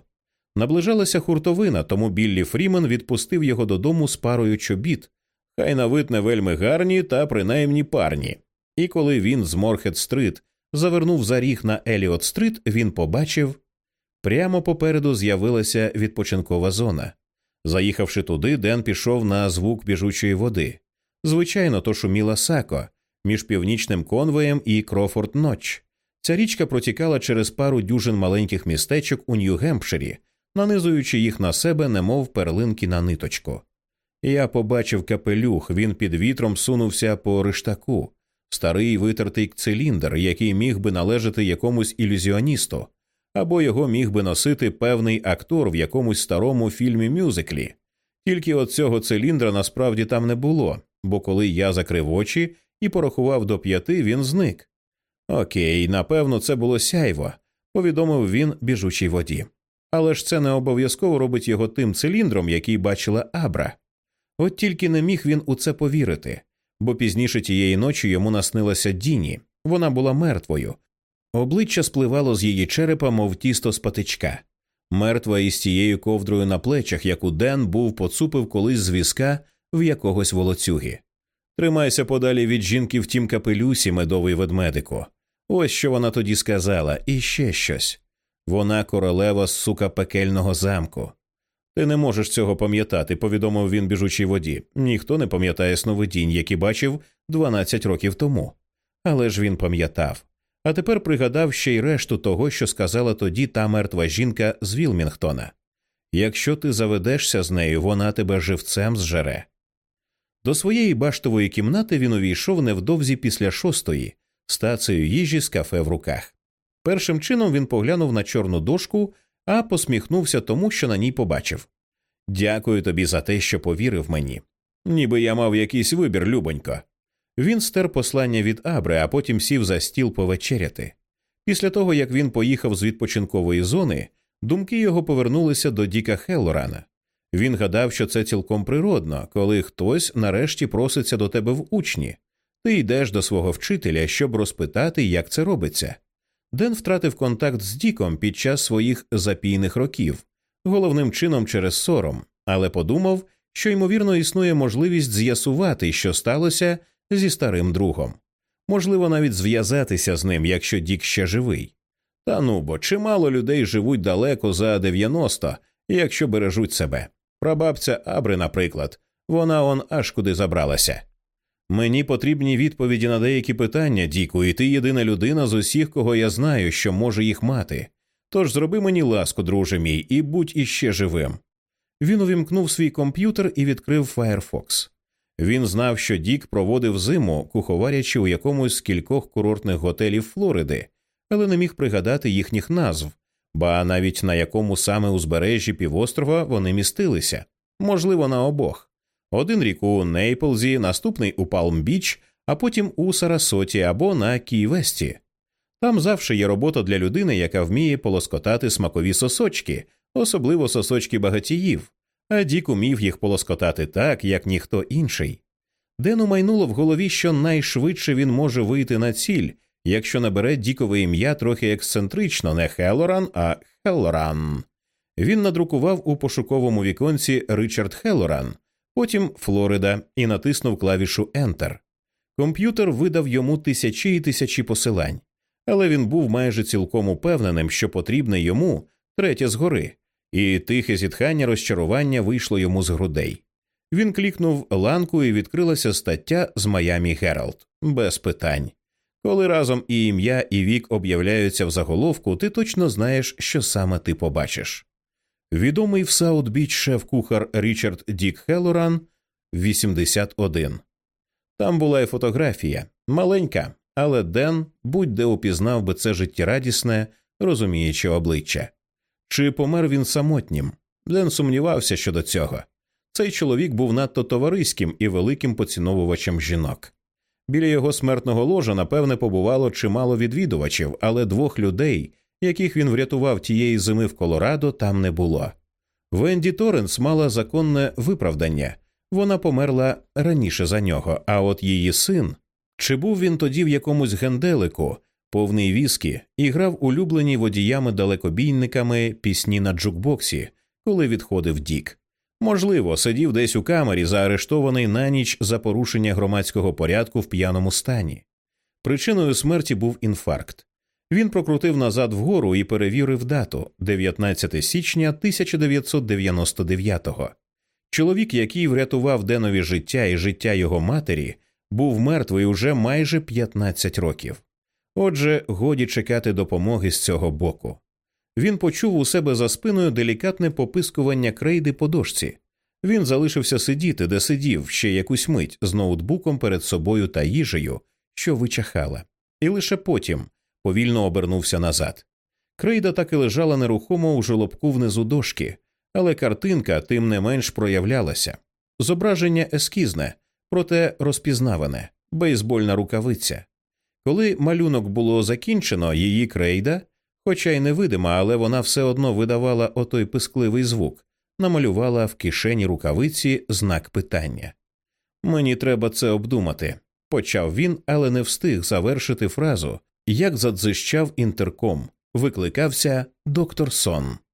A: Наближалася хуртовина, тому Біллі Фрімен відпустив його додому з парою чобіт, хай на вид не вельми гарні та принаймні парні. І коли він з Морхед Стрит завернув за ріг на Еліот Стрит, він побачив прямо попереду з'явилася відпочинкова зона. Заїхавши туди, Ден пішов на звук біжучої води. Звичайно, то шуміла сако між північним конвоєм і Крофорд Ноч. Ця річка протікала через пару дюжин маленьких містечок у Нью-Гемпширі, нанизуючи їх на себе, немов перлинки на ниточку. Я побачив капелюх, він під вітром сунувся по риштаку, старий витертий циліндр, який міг би належати якомусь ілюзіоністу, або його міг би носити певний актор в якомусь старому фільмі мюзиклі. Тільки от цього циліндра насправді там не було, бо коли я закрив очі і порахував до п'яти, він зник. Окей, напевно, це було сяйво, повідомив він біжучій воді. Але ж це не обов'язково робить його тим циліндром, який бачила Абра. От тільки не міг він у це повірити, бо пізніше тієї ночі йому наснилася Діні. Вона була мертвою. Обличчя спливало з її черепа, мов тісто з патичка, мертва із тією ковдрою на плечах, яку Ден був поцупив колись з візка в якогось волоцюги. Тримайся подалі від жінки в тім капелюсі, медовий ведмедику. Ось що вона тоді сказала, і ще щось. Вона королева сука пекельного замку. Ти не можеш цього пам'ятати, повідомив він біжучій воді. Ніхто не пам'ятає сновидінь, які бачив 12 років тому. Але ж він пам'ятав. А тепер пригадав ще й решту того, що сказала тоді та мертва жінка з Вілмінгтона. Якщо ти заведешся з нею, вона тебе живцем зжере. До своєї баштової кімнати він увійшов невдовзі після шостої, стацею їжі з кафе в руках. Першим чином він поглянув на чорну дошку, а посміхнувся тому, що на ній побачив. Дякую тобі за те, що повірив мені. Ніби я мав якийсь вибір, любонько. Він стер послання від Абри, а потім сів за стіл повечеряти. Після того, як він поїхав з відпочинкової зони, думки його повернулися до Діка Хеллорана. Він гадав, що це цілком природно, коли хтось нарешті проситься до тебе в учні. Ти йдеш до свого вчителя, щоб розпитати, як це робиться. Ден втратив контакт з Діком під час своїх запійних років, головним чином через сором, але подумав, що ймовірно існує можливість з'ясувати, що сталося зі старим другом. Можливо, навіть зв'язатися з ним, якщо Дік ще живий. Та ну бо чимало людей живуть далеко за 90, якщо бережуть себе. Прабабця Абри, наприклад, вона он аж куди забралася. Мені потрібні відповіді на деякі питання, Діку, і ти єдина людина з усіх, кого я знаю, що може їх мати. Тож зроби мені ласку, друже мій, і будь іще живим. Він увімкнув свій комп'ютер і відкрив Firefox. Він знав, що Дік проводив зиму, куховарячи у якомусь з кількох курортних готелів Флориди, але не міг пригадати їхніх назв, ба навіть на якому саме узбережжі півострова вони містилися, можливо, на обох. Один рік у Нейплзі, наступний у Палм-Біч, а потім у Сарасоті або на Кій-Весті. Там завжди є робота для людини, яка вміє полоскотати смакові сосочки, особливо сосочки багатіїв, а Дік умів їх полоскотати так, як ніхто інший. Дену майнуло в голові, що найшвидше він може вийти на ціль, якщо набере Дікове ім'я трохи ексцентрично, не Хеллоран, а Хеллоран. Він надрукував у пошуковому віконці Ричард Хеллоран, потім Флорида і натиснув клавішу Enter. Комп'ютер видав йому тисячі і тисячі посилань, але він був майже цілком упевненим, що потрібне йому третє згори, і тихе зітхання розчарування вийшло йому з грудей. Він клікнув ланку і відкрилася стаття з Маямі Геральд без питань. Коли разом і ім'я, і вік об'являються в заголовку, ти точно знаєш, що саме ти побачиш. Відомий в Саутбіч шеф-кухар Річард Дік Хеллоран 81. Там була і фотографія маленька, але Ден будь-де упізнав би це життєрадісне, розуміюче обличчя. Чи помер він самотнім? Ден сумнівався щодо цього. Цей чоловік був надто товариським і великим поціновувачем жінок. Біля його смертного ложа, напевне, побувало чимало відвідувачів, але двох людей, яких він врятував тієї зими в Колорадо, там не було. Венді Торренс мала законне виправдання вона померла раніше за нього, а от її син чи був він тоді в якомусь генделику, повний віскі, і грав улюблені водіями далекобійниками пісні на джукбоксі, коли відходив Дік. Можливо, сидів десь у камері, заарештований на ніч за порушення громадського порядку в п'яному стані. Причиною смерті був інфаркт. Він прокрутив назад вгору і перевірив дату 19 січня 1999-го. Чоловік, який врятував Денові життя і життя його матері, був мертвий уже майже 15 років. Отже, годі чекати допомоги з цього боку. Він почув у себе за спиною делікатне попискування крейди по дошці. Він залишився сидіти, де сидів ще якусь мить з ноутбуком перед собою та їжею, що вичахала, і лише потім повільно обернувся назад. Крейда так і лежала нерухомо у жолобку внизу дошки, але картинка тим не менш проявлялася. Зображення ескізне, проте розпізнаване, бейсбольна рукавиця. Коли малюнок було закінчено, її крейда, хоча й невидима, але вона все одно видавала отой пискливий звук, намалювала в кишені рукавиці знак питання. Мені треба це обдумати, почав він, але не встиг завершити фразу, як задзищав інтерком, викликався доктор Сон.